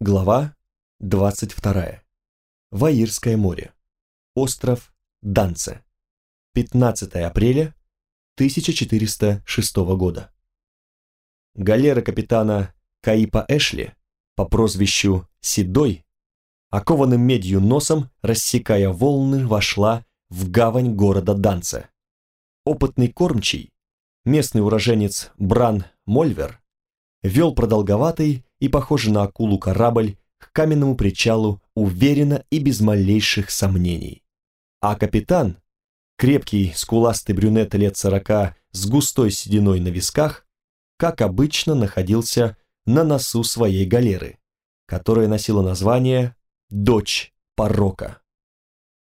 Глава 22. Ваирское море. Остров Данце. 15 апреля 1406 года. Галера капитана Каипа Эшли по прозвищу Седой, окованным медью носом, рассекая волны, вошла в гавань города Данце. Опытный кормчий, местный уроженец Бран Мольвер, вел продолговатый и похожий на акулу корабль к каменному причалу уверенно и без малейших сомнений. А капитан, крепкий, скуластый брюнет лет сорока с густой сединой на висках, как обычно находился на носу своей галеры, которая носила название «Дочь порока».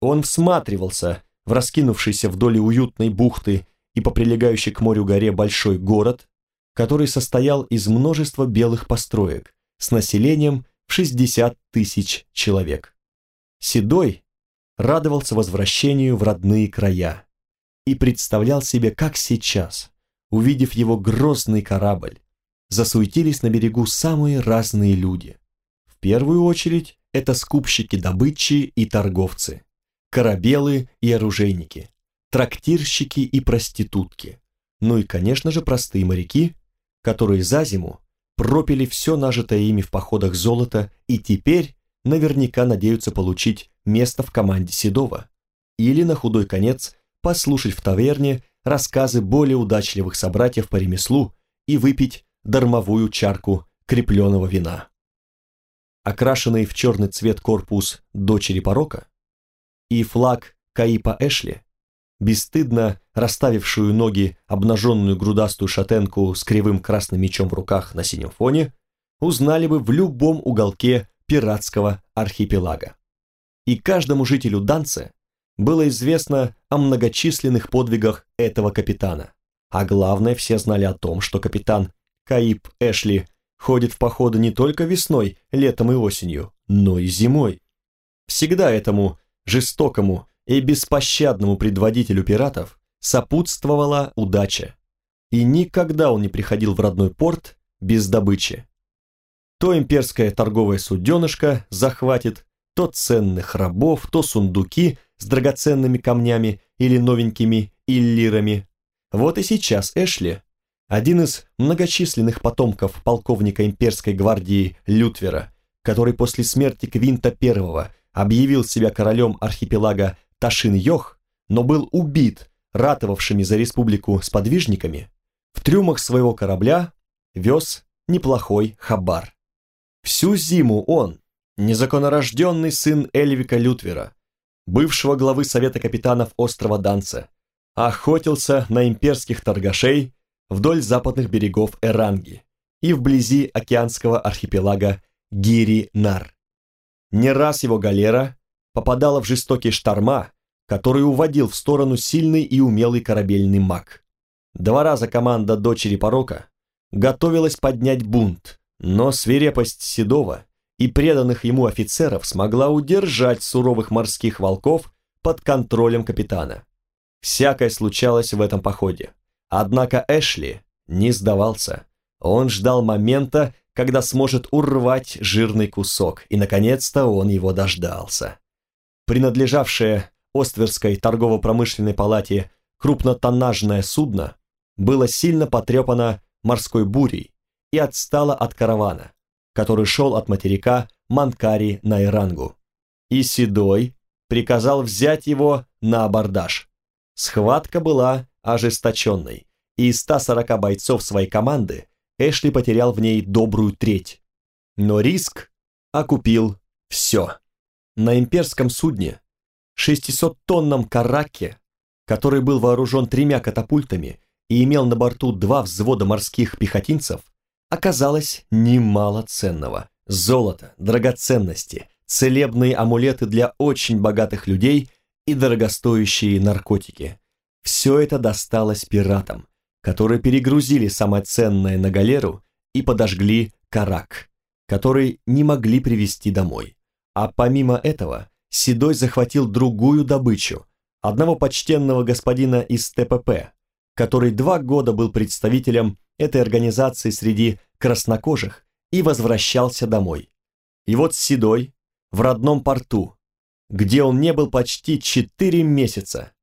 Он всматривался в раскинувшийся вдоль уютной бухты и по прилегающей к морю горе большой город, который состоял из множества белых построек с населением в 60 тысяч человек. Седой радовался возвращению в родные края и представлял себе, как сейчас, увидев его грозный корабль, засуетились на берегу самые разные люди. В первую очередь это скупщики добычи и торговцы, корабелы и оружейники, трактирщики и проститутки, ну и, конечно же, простые моряки, которые за зиму пропили все нажитое ими в походах золото и теперь наверняка надеются получить место в команде Седова или, на худой конец, послушать в таверне рассказы более удачливых собратьев по ремеслу и выпить дармовую чарку крепленого вина. Окрашенный в черный цвет корпус дочери порока и флаг Каипа Эшли бесстыдно расставившую ноги обнаженную грудастую шатенку с кривым красным мечом в руках на синем фоне, узнали бы в любом уголке пиратского архипелага. И каждому жителю Данце было известно о многочисленных подвигах этого капитана. А главное, все знали о том, что капитан Каип Эшли ходит в походы не только весной, летом и осенью, но и зимой. Всегда этому жестокому и беспощадному предводителю пиратов сопутствовала удача. И никогда он не приходил в родной порт без добычи. То имперское торговое суденышко захватит, то ценных рабов, то сундуки с драгоценными камнями или новенькими иллирами. Вот и сейчас Эшли, один из многочисленных потомков полковника имперской гвардии Лютвера, который после смерти Квинта I объявил себя королем архипелага Ташин-Йох, но был убит ратовавшими за республику сподвижниками, в трюмах своего корабля вез неплохой хабар. Всю зиму он, незаконнорожденный сын Эльвика Лютвера, бывшего главы Совета капитанов острова Данце, охотился на имперских торгашей вдоль западных берегов Эранги и вблизи океанского архипелага Гири-Нар. Не раз его галера попадала в жестокие шторма, который уводил в сторону сильный и умелый корабельный маг. Два раза команда дочери порока готовилась поднять бунт, но свирепость Седова и преданных ему офицеров смогла удержать суровых морских волков под контролем капитана. Всякое случалось в этом походе. Однако Эшли не сдавался. Он ждал момента, когда сможет урвать жирный кусок, и, наконец-то, он его дождался принадлежавшее Остверской торгово-промышленной палате крупнотоннажное судно, было сильно потрепано морской бурей и отстало от каравана, который шел от материка Манкари на Ирангу. И Седой приказал взять его на абордаж. Схватка была ожесточенной, и из 140 бойцов своей команды Эшли потерял в ней добрую треть. Но риск окупил все на имперском судне, 600-тонном караке, который был вооружен тремя катапультами и имел на борту два взвода морских пехотинцев, оказалось немало ценного. Золото, драгоценности, целебные амулеты для очень богатых людей и дорогостоящие наркотики. Все это досталось пиратам, которые перегрузили самое ценное на галеру и подожгли карак, который не могли привезти домой. А помимо этого, Седой захватил другую добычу, одного почтенного господина из ТПП, который два года был представителем этой организации среди краснокожих и возвращался домой. И вот Седой в родном порту, где он не был почти четыре месяца.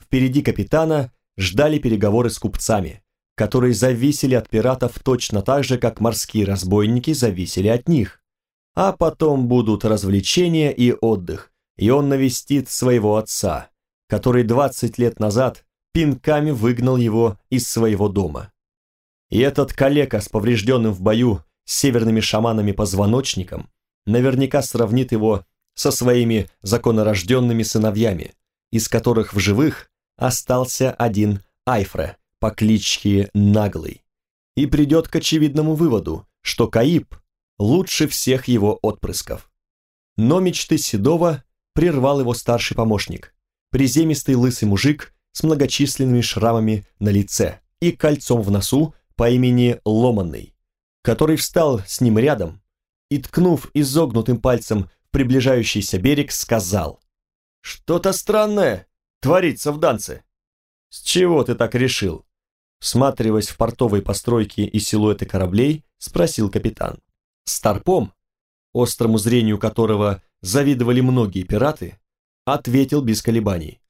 Впереди капитана ждали переговоры с купцами, которые зависели от пиратов точно так же, как морские разбойники зависели от них. А потом будут развлечения и отдых, и он навестит своего отца, который 20 лет назад пинками выгнал его из своего дома. И этот калека с поврежденным в бою северными шаманами позвоночником наверняка сравнит его со своими законорожденными сыновьями, из которых в живых остался один Айфре по кличке Наглый, и придет к очевидному выводу, что Каиб лучше всех его отпрысков. Но мечты Седова прервал его старший помощник, приземистый лысый мужик с многочисленными шрамами на лице и кольцом в носу по имени Ломанный, который встал с ним рядом и, ткнув изогнутым пальцем приближающийся берег, сказал «Что-то странное творится в Данце». «С чего ты так решил?» Всматриваясь в портовые постройки и силуэты кораблей, спросил капитан. Старпом, острому зрению которого завидовали многие пираты, ответил без колебаний.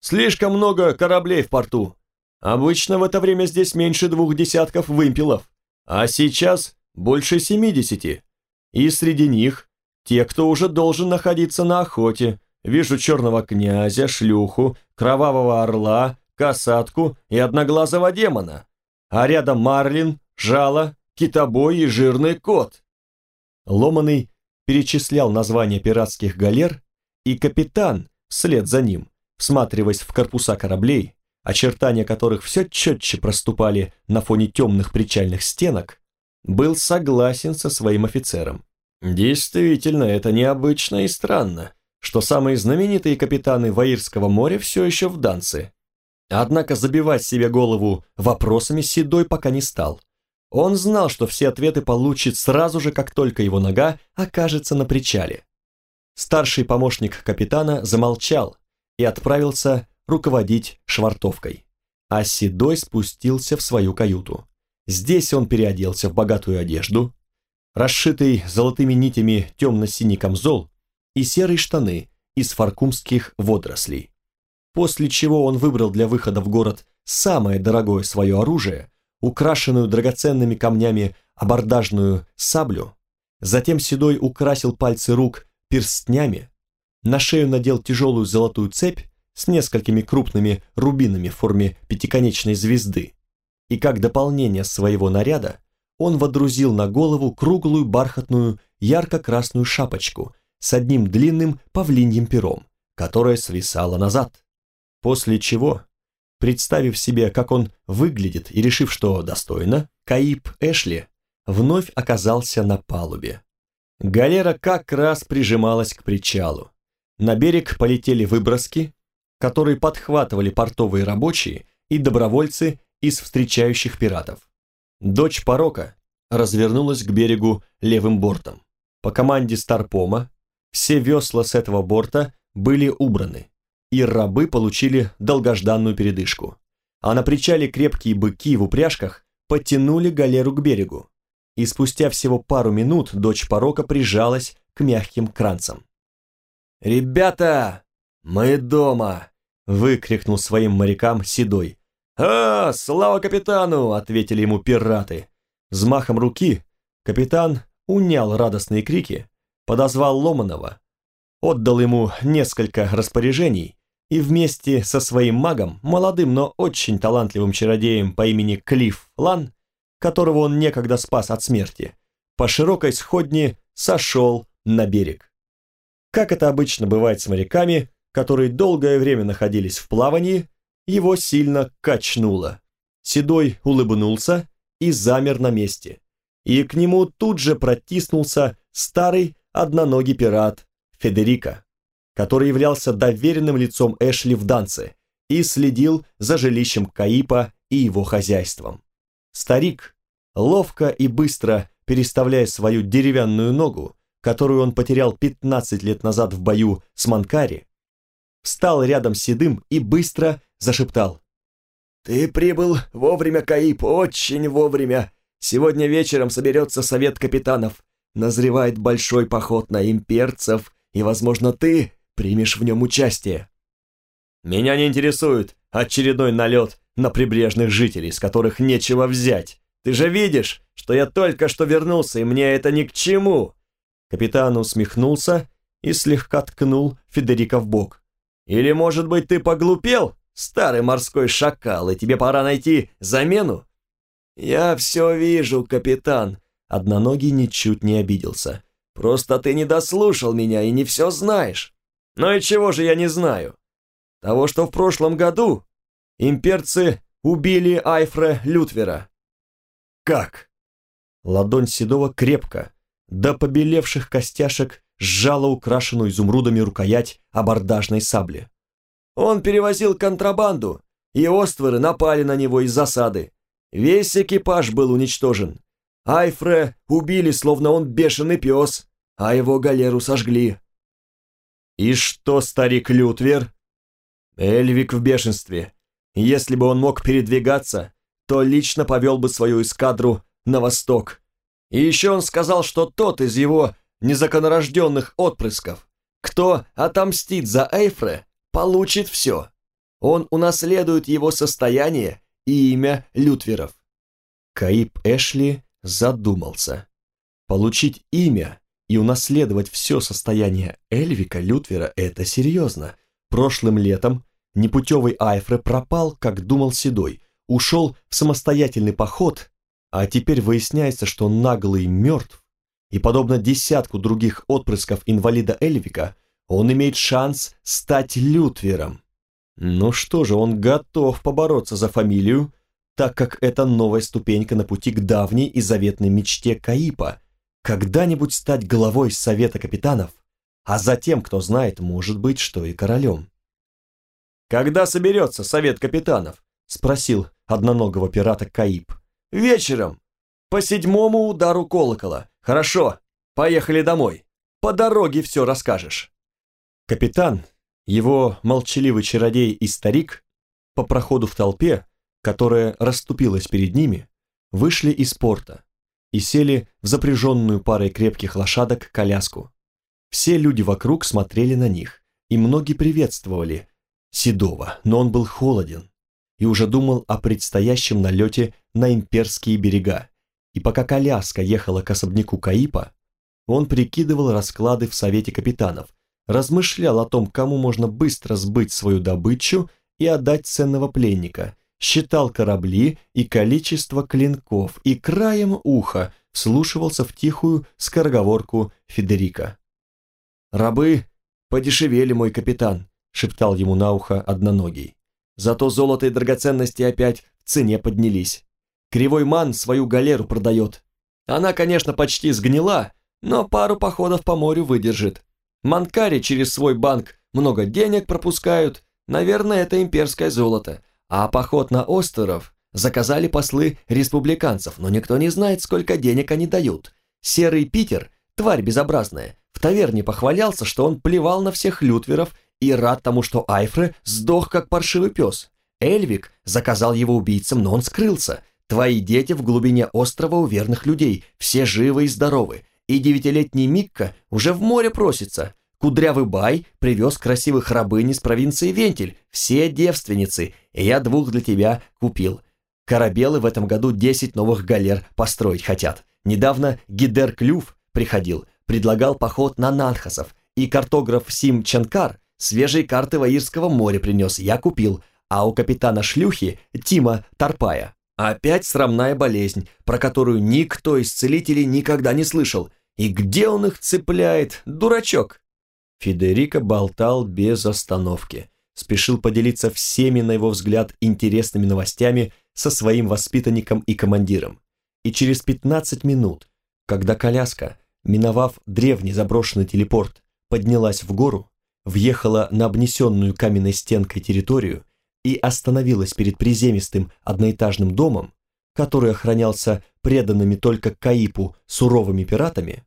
«Слишком много кораблей в порту. Обычно в это время здесь меньше двух десятков вымпелов, а сейчас больше семидесяти. И среди них те, кто уже должен находиться на охоте. Вижу черного князя, шлюху, кровавого орла, касатку и одноглазого демона. А рядом марлин, жало, китобой и жирный кот. Ломаный перечислял названия пиратских галер, и капитан, вслед за ним, всматриваясь в корпуса кораблей, очертания которых все четче проступали на фоне темных причальных стенок, был согласен со своим офицером. Действительно, это необычно и странно, что самые знаменитые капитаны Ваирского моря все еще в Данце. Однако забивать себе голову вопросами Седой пока не стал. Он знал, что все ответы получит сразу же, как только его нога окажется на причале. Старший помощник капитана замолчал и отправился руководить швартовкой, а Седой спустился в свою каюту. Здесь он переоделся в богатую одежду, расшитый золотыми нитями темно-синий камзол и серые штаны из фаркумских водорослей. После чего он выбрал для выхода в город самое дорогое свое оружие, украшенную драгоценными камнями абордажную саблю, затем Седой украсил пальцы рук перстнями, на шею надел тяжелую золотую цепь с несколькими крупными рубинами в форме пятиконечной звезды, и как дополнение своего наряда он водрузил на голову круглую бархатную ярко-красную шапочку с одним длинным павлиньим пером, которая свисала назад. После чего, представив себе, как он выглядит и решив, что достойно, Каиб Эшли вновь оказался на палубе. Галера как раз прижималась к причалу. На берег полетели выброски, которые подхватывали портовые рабочие и добровольцы из встречающих пиратов. Дочь порока развернулась к берегу левым бортом. По команде Старпома все весла с этого борта были убраны, и рабы получили долгожданную передышку. А на причале крепкие быки в упряжках подтянули галеру к берегу. И спустя всего пару минут дочь порока прижалась к мягким кранцам. «Ребята, мы дома!» — выкрикнул своим морякам Седой, «А, слава капитану!» — ответили ему пираты. Взмахом руки капитан унял радостные крики, подозвал Ломанова, отдал ему несколько распоряжений и вместе со своим магом, молодым, но очень талантливым чародеем по имени Клифф Лан, которого он некогда спас от смерти, по широкой сходне сошел на берег. Как это обычно бывает с моряками, которые долгое время находились в плавании, его сильно качнуло. Седой улыбнулся и замер на месте. И к нему тут же протиснулся старый одноногий пират Федерико, который являлся доверенным лицом Эшли в Данце и следил за жилищем Каипа и его хозяйством. Старик, ловко и быстро переставляя свою деревянную ногу, которую он потерял 15 лет назад в бою с Манкари, встал рядом с Седым и быстро зашептал. «Ты прибыл вовремя, Каип, очень вовремя. Сегодня вечером соберется совет капитанов, назревает большой поход на имперцев, и, возможно, ты примешь в нем участие. Меня не интересует очередной налет на прибрежных жителей, с которых нечего взять. Ты же видишь, что я только что вернулся, и мне это ни к чему. Капитан усмехнулся и слегка ткнул Федерика в бок. Или, может быть, ты поглупел, старый морской шакал, и тебе пора найти замену? Я все вижу, капитан. Одноногий ничуть не обиделся. Просто ты не дослушал меня и не все знаешь. Ну и чего же я не знаю? Того, что в прошлом году имперцы убили Айфра Лютвера. Как? Ладонь Седова крепко, до побелевших костяшек, сжала украшенную изумрудами рукоять абордажной сабли. Он перевозил контрабанду, и остворы напали на него из засады. Весь экипаж был уничтожен. Айфре убили, словно он бешеный пес, а его галеру сожгли. И что, старик Лютвер? Эльвик в бешенстве. Если бы он мог передвигаться, то лично повел бы свою эскадру на восток. И еще он сказал, что тот из его незаконорожденных отпрысков, кто отомстит за Эйфре, получит все. Он унаследует его состояние и имя Лютверов. Каип Эшли задумался. Получить имя и унаследовать все состояние Эльвика Лютвера – это серьезно. Прошлым летом непутевый Айфре пропал, как думал Седой, ушел в самостоятельный поход, а теперь выясняется, что наглый мертв, и, подобно десятку других отпрысков инвалида Эльвика, он имеет шанс стать Лютвером. Ну что же, он готов побороться за фамилию, так как это новая ступенька на пути к давней и заветной мечте Каипа – когда-нибудь стать главой Совета Капитанов, а затем, кто знает, может быть, что и королем. «Когда соберется Совет Капитанов?» – спросил одноногого пирата Каип. «Вечером, по седьмому удару колокола. Хорошо, поехали домой. По дороге все расскажешь». Капитан, его молчаливый чародей и старик, по проходу в толпе, которая расступилась перед ними, вышли из порта и сели в запряженную парой крепких лошадок коляску. Все люди вокруг смотрели на них, и многие приветствовали Седова, но он был холоден и уже думал о предстоящем налете на имперские берега. И пока коляска ехала к особняку Каипа, он прикидывал расклады в Совете Капитанов, размышлял о том, кому можно быстро сбыть свою добычу и отдать ценного пленника, считал корабли и количество клинков и краем уха вслушивался в тихую скороговорку Федерика. «Рабы подешевели, мой капитан», — шептал ему на ухо одноногий. «Зато золото и драгоценности опять в цене поднялись. Кривой ман свою галеру продает. Она, конечно, почти сгнила, но пару походов по морю выдержит. Манкари через свой банк много денег пропускают, наверное, это имперское золото. А поход на остров заказали послы республиканцев, но никто не знает, сколько денег они дают. Серый Питер, тварь безобразная, в таверне похвалялся, что он плевал на всех лютверов и рад тому, что Айфре сдох как паршивый пес. Эльвик заказал его убийцам, но он скрылся. Твои дети в глубине острова у верных людей, все живы и здоровы. И девятилетний Микка уже в море просится. Кудрявый бай привез красивых рабынь из провинции Вентель, все девственницы, и я двух для тебя купил. Корабелы в этом году 10 новых галер построить хотят. Недавно Гидер Клюв приходил, предлагал поход на Нанхасов, и картограф Сим Чанкар свежие карты Ваирского моря принес, я купил, а у капитана шлюхи Тима Тарпая опять срамная болезнь, про которую никто из целителей никогда не слышал. И где он их цепляет, дурачок? Федерико болтал без остановки, спешил поделиться всеми, на его взгляд, интересными новостями со своим воспитанником и командиром. И через 15 минут, когда коляска, миновав древний заброшенный телепорт, поднялась в гору, въехала на обнесенную каменной стенкой территорию и остановилась перед приземистым одноэтажным домом, который охранялся преданными только Каипу суровыми пиратами,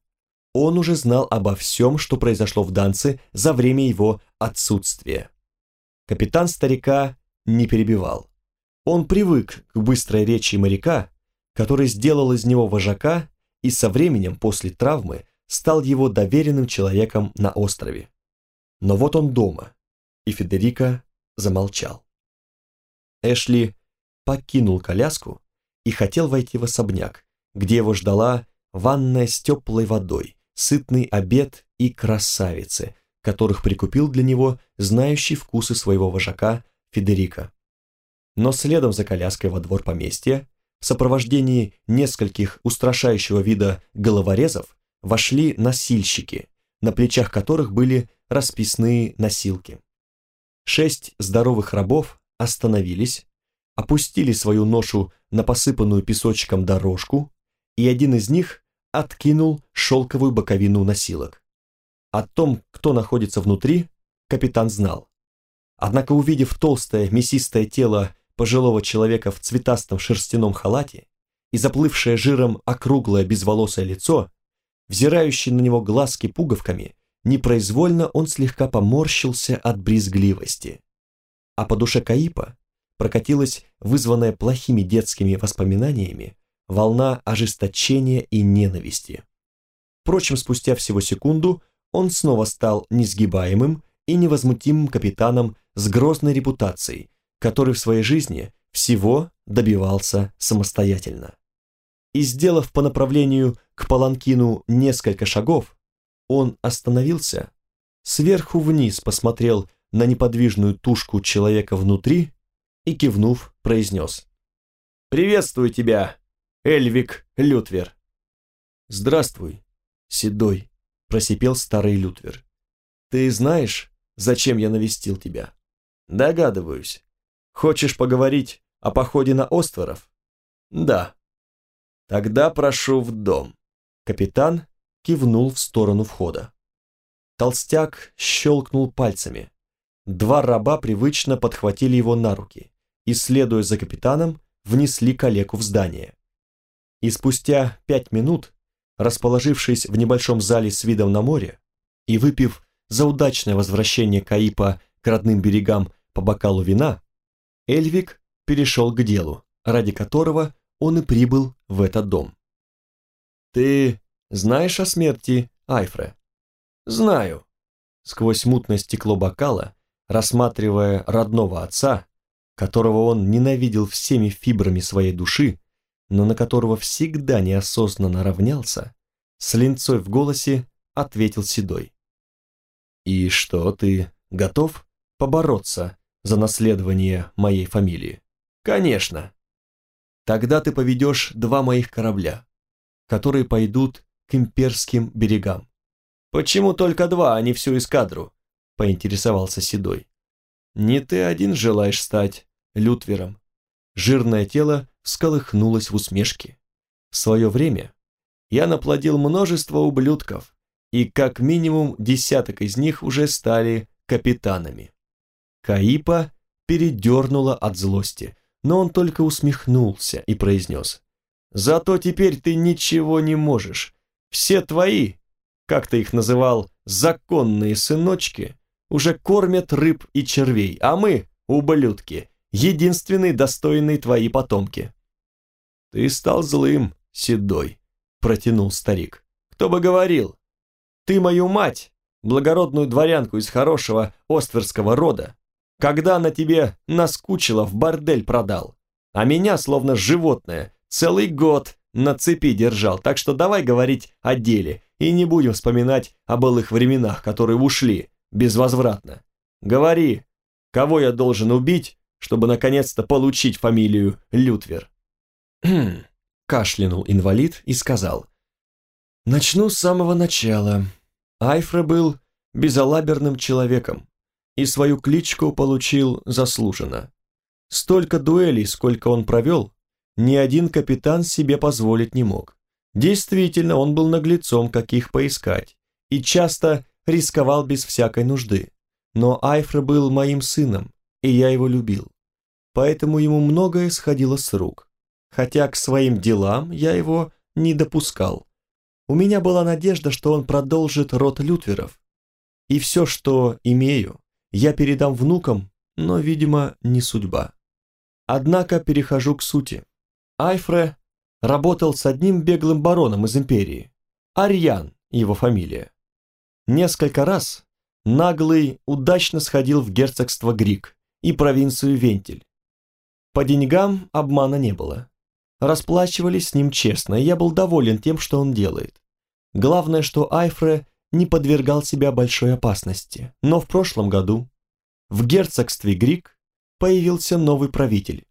он уже знал обо всем, что произошло в Данце за время его отсутствия. Капитан старика не перебивал. Он привык к быстрой речи моряка, который сделал из него вожака и со временем после травмы стал его доверенным человеком на острове. Но вот он дома, и Федерико замолчал. Эшли покинул коляску и хотел войти в особняк, где его ждала ванная с теплой водой, сытный обед и красавицы, которых прикупил для него знающий вкусы своего вожака Федерико. Но следом за коляской во двор поместья, в сопровождении нескольких устрашающего вида головорезов, вошли носильщики, на плечах которых были расписные носилки. Шесть здоровых рабов остановились, опустили свою ношу на посыпанную песочком дорожку, и один из них откинул шелковую боковину носилок. О том, кто находится внутри, капитан знал. Однако, увидев толстое мясистое тело пожилого человека в цветастом шерстяном халате и заплывшее жиром округлое безволосое лицо, взирающий на него глазки пуговками, непроизвольно он слегка поморщился от брезгливости. А по душе Каипа прокатилась вызванная плохими детскими воспоминаниями волна ожесточения и ненависти. Впрочем, спустя всего секунду он снова стал несгибаемым и невозмутимым капитаном с грозной репутацией, который в своей жизни всего добивался самостоятельно. И сделав по направлению к Паланкину несколько шагов, он остановился, сверху вниз посмотрел на неподвижную тушку человека внутри и, кивнув, произнес. «Приветствую тебя, Эльвик Лютвер!» «Здравствуй, седой!» – просипел старый Лютвер. «Ты знаешь, зачем я навестил тебя?» «Догадываюсь. Хочешь поговорить о походе на Остворов?» «Да». «Тогда прошу в дом». Капитан кивнул в сторону входа. Толстяк щелкнул пальцами. Два раба привычно подхватили его на руки и, следуя за капитаном, внесли калеку в здание. И спустя пять минут, расположившись в небольшом зале с видом на море и выпив за удачное возвращение Каипа к родным берегам по бокалу вина, Эльвик перешел к делу, ради которого он и прибыл в этот дом. «Ты знаешь о смерти Айфре?» «Знаю». Сквозь мутное стекло бокала, рассматривая родного отца, которого он ненавидел всеми фибрами своей души, но на которого всегда неосознанно равнялся, с линцой в голосе ответил Седой. «И что, ты готов побороться за наследование моей фамилии?» «Конечно!» «Тогда ты поведешь два моих корабля, которые пойдут к имперским берегам. «Почему только два, а не всю эскадру?» – поинтересовался Седой. «Не ты один желаешь стать Лютвером». Жирное тело всколыхнулось в усмешке. В свое время я наплодил множество ублюдков, и как минимум десяток из них уже стали капитанами. Каипа передернула от злости, но он только усмехнулся и произнес. «Зато теперь ты ничего не можешь, все твои, как ты их называл, законные сыночки, уже кормят рыб и червей, а мы, ублюдки, единственные достойные твои потомки. Ты стал злым, седой, протянул старик. Кто бы говорил? Ты мою мать, благородную дворянку из хорошего остверского рода, когда она тебе наскучила, в бордель продал, а меня, словно животное, целый год на цепи держал, так что давай говорить о деле и не будем вспоминать о былых временах, которые ушли безвозвратно. Говори, кого я должен убить, чтобы наконец-то получить фамилию Лютвер?» Кашлянул инвалид и сказал. «Начну с самого начала. Айфре был безалаберным человеком и свою кличку получил заслуженно. Столько дуэлей, сколько он провел, ни один капитан себе позволить не мог. Действительно, он был наглецом, каких поискать, и часто рисковал без всякой нужды. Но Айфра был моим сыном, и я его любил. Поэтому ему многое сходило с рук. Хотя к своим делам я его не допускал. У меня была надежда, что он продолжит род Лютверов. И все, что имею, я передам внукам, но, видимо, не судьба. Однако перехожу к сути. Айфре работал с одним беглым бароном из империи. Арьян его фамилия. Несколько раз наглый удачно сходил в герцогство Грик и провинцию Вентель. По деньгам обмана не было. Расплачивались с ним честно, и я был доволен тем, что он делает. Главное, что Айфре не подвергал себя большой опасности. Но в прошлом году в герцогстве Грик появился новый правитель,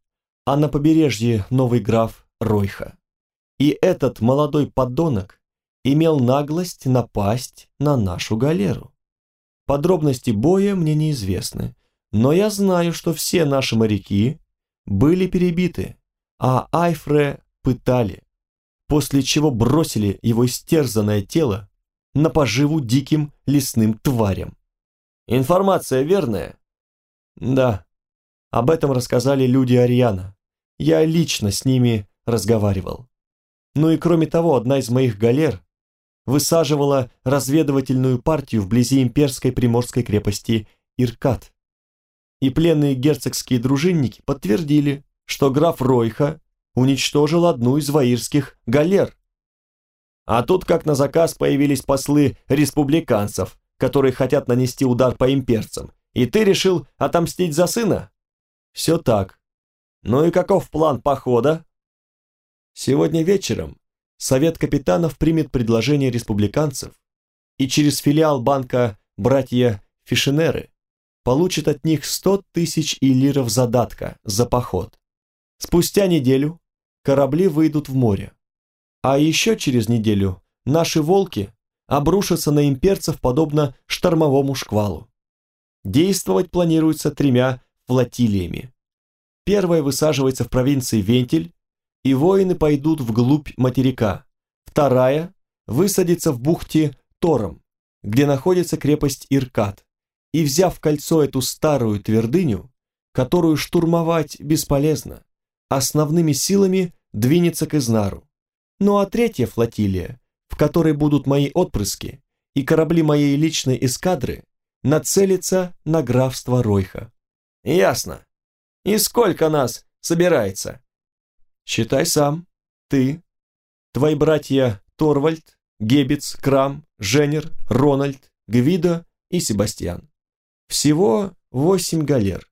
а на побережье новый граф Ройха. И этот молодой подонок имел наглость напасть на нашу галеру. Подробности боя мне неизвестны, но я знаю, что все наши моряки были перебиты, а Айфре пытали, после чего бросили его истерзанное тело на поживу диким лесным тварям. Информация верная? Да. Об этом рассказали люди Ариана. Я лично с ними разговаривал. Ну и кроме того, одна из моих галер высаживала разведывательную партию вблизи имперской приморской крепости Иркат. И пленные герцогские дружинники подтвердили, что граф Ройха уничтожил одну из ваирских галер. А тут как на заказ появились послы республиканцев, которые хотят нанести удар по имперцам, и ты решил отомстить за сына? Все так. Ну и каков план похода? Сегодня вечером Совет капитанов примет предложение республиканцев и через филиал банка «Братья Фишенеры» получит от них 100 тысяч илиров задатка за поход. Спустя неделю корабли выйдут в море. А еще через неделю наши волки обрушатся на имперцев подобно штормовому шквалу. Действовать планируется тремя флотилиями. Первая высаживается в провинции Вентиль, и воины пойдут вглубь материка. Вторая высадится в бухте Тором, где находится крепость Иркат, и, взяв в кольцо эту старую твердыню, которую штурмовать бесполезно, основными силами двинется к Изнару. Ну а третья флотилия, в которой будут мои отпрыски и корабли моей личной эскадры, нацелится на графство Ройха. Ясно. И сколько нас собирается? Считай сам. Ты, твои братья Торвальд, Гебец, Крам, Женер, Рональд, Гвидо и Себастьян. Всего восемь галер.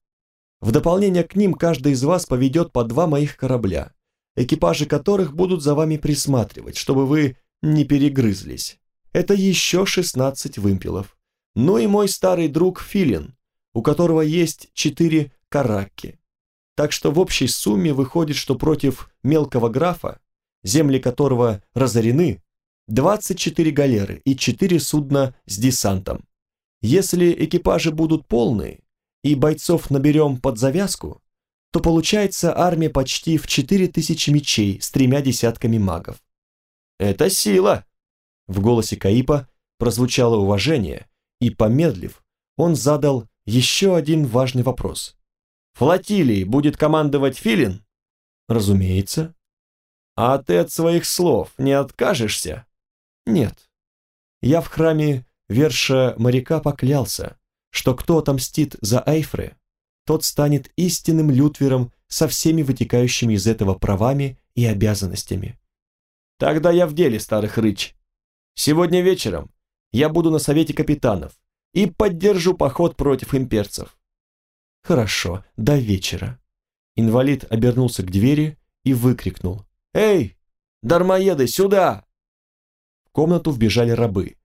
В дополнение к ним каждый из вас поведет по два моих корабля экипажи которых будут за вами присматривать, чтобы вы не перегрызлись. Это еще 16 вымпелов. Ну и мой старый друг Филин, у которого есть четыре каракки. Так что в общей сумме выходит, что против мелкого графа, земли которого разорены, 24 галеры и 4 судна с десантом. Если экипажи будут полные и бойцов наберем под завязку, то получается армия почти в 4000 мечей с тремя десятками магов. «Это сила!» В голосе Каипа прозвучало уважение, и, помедлив, он задал еще один важный вопрос. «Флотилией будет командовать Филин?» «Разумеется». «А ты от своих слов не откажешься?» «Нет. Я в храме Верша моряка поклялся, что кто отомстит за Айфре, тот станет истинным лютвером со всеми вытекающими из этого правами и обязанностями. Тогда я в деле, старых рыч. Сегодня вечером я буду на совете капитанов и поддержу поход против имперцев. Хорошо, до вечера. Инвалид обернулся к двери и выкрикнул. «Эй, дармоеды, сюда!» В комнату вбежали рабы,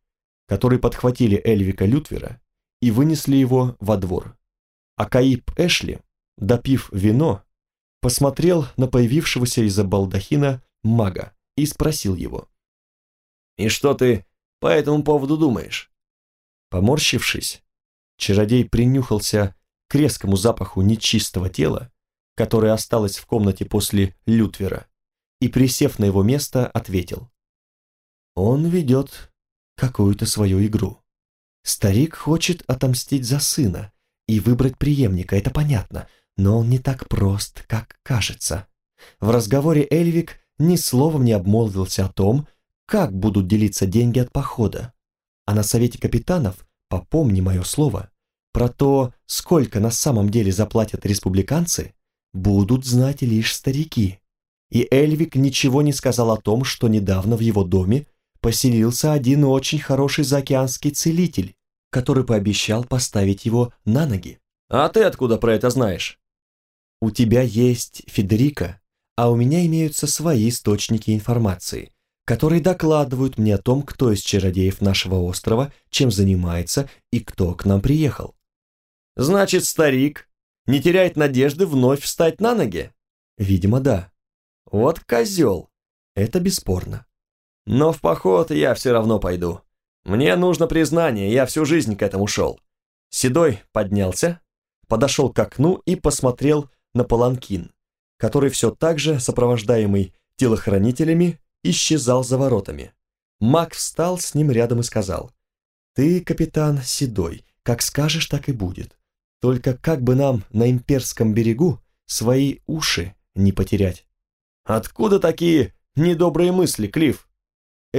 которые подхватили Эльвика Лютвера и вынесли его во двор. А Каип Эшли, допив вино, посмотрел на появившегося из-за балдахина мага и спросил его. «И что ты по этому поводу думаешь?» Поморщившись, чародей принюхался к резкому запаху нечистого тела, которое осталось в комнате после Лютвера, и, присев на его место, ответил. «Он ведет какую-то свою игру. Старик хочет отомстить за сына, и выбрать преемника, это понятно, но он не так прост, как кажется. В разговоре Эльвик ни словом не обмолвился о том, как будут делиться деньги от похода. А на совете капитанов, попомни мое слово, про то, сколько на самом деле заплатят республиканцы, будут знать лишь старики. И Эльвик ничего не сказал о том, что недавно в его доме поселился один очень хороший заокеанский целитель, который пообещал поставить его на ноги. А ты откуда про это знаешь? У тебя есть Федерика, а у меня имеются свои источники информации, которые докладывают мне о том, кто из чародеев нашего острова, чем занимается и кто к нам приехал. Значит, старик не теряет надежды вновь встать на ноги? Видимо, да. Вот козел. Это бесспорно. Но в поход я все равно пойду. Мне нужно признание, я всю жизнь к этому шел. Седой поднялся, подошел к окну и посмотрел на паланкин, который все так же, сопровождаемый телохранителями, исчезал за воротами. Мак встал с ним рядом и сказал, «Ты, капитан Седой, как скажешь, так и будет. Только как бы нам на имперском берегу свои уши не потерять?» «Откуда такие недобрые мысли, Клифф?»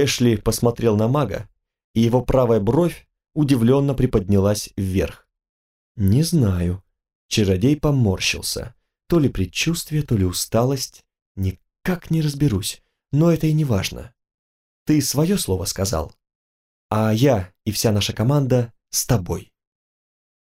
Эшли посмотрел на мага, и его правая бровь удивленно приподнялась вверх. «Не знаю». Чародей поморщился. То ли предчувствие, то ли усталость. Никак не разберусь, но это и не важно. Ты свое слово сказал, а я и вся наша команда с тобой.